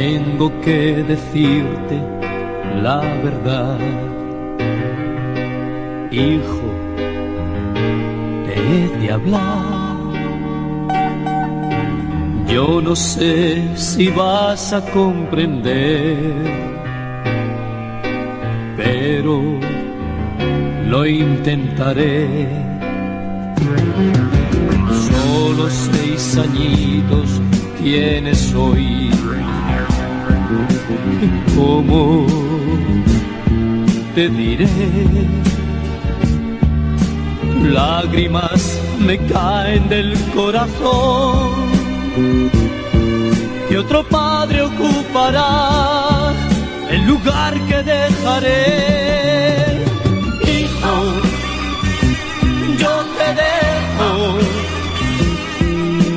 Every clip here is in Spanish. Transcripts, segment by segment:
tengo que decirte la verdad. Hijo, de hablar. Yo no sé si vas a comprender, pero lo intentaré. Solo seis añitos tienes hoy. ¿Cómo te diré? Lágrimas me caen del corazón que otro padre ocupará el lugar que dejaré. Hijo, yo te dejo,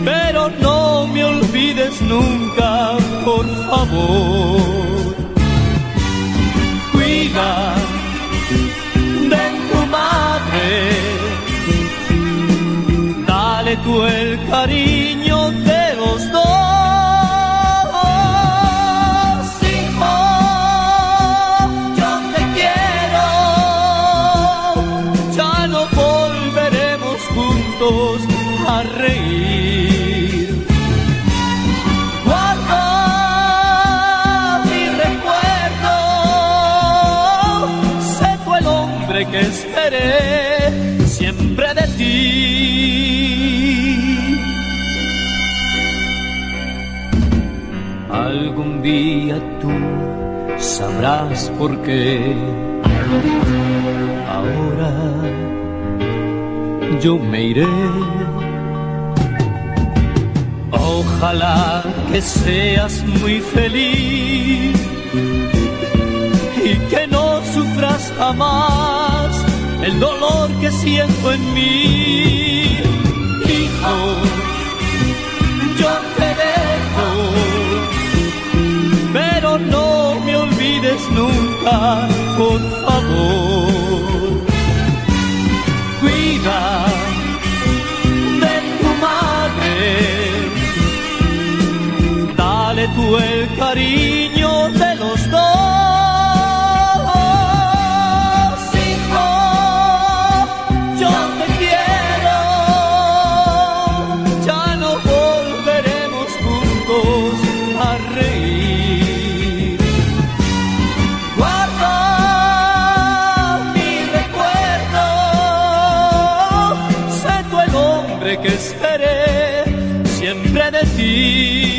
pero no me olvides nunca, por favor. Cuida de tu madre, dale tú el cariño de los dos. Hijo, yo te quiero, ya no volveremos juntos a reír. Siempre de ti. Algún día tú sabrás por qué. Ahora yo me iré. Ojalá que seas muy feliz y que no sufras jamás el dolor que siento en mí. Hijo, yo te dejo, pero no me olvides nunca, por favor. Que esperé siempre de ti.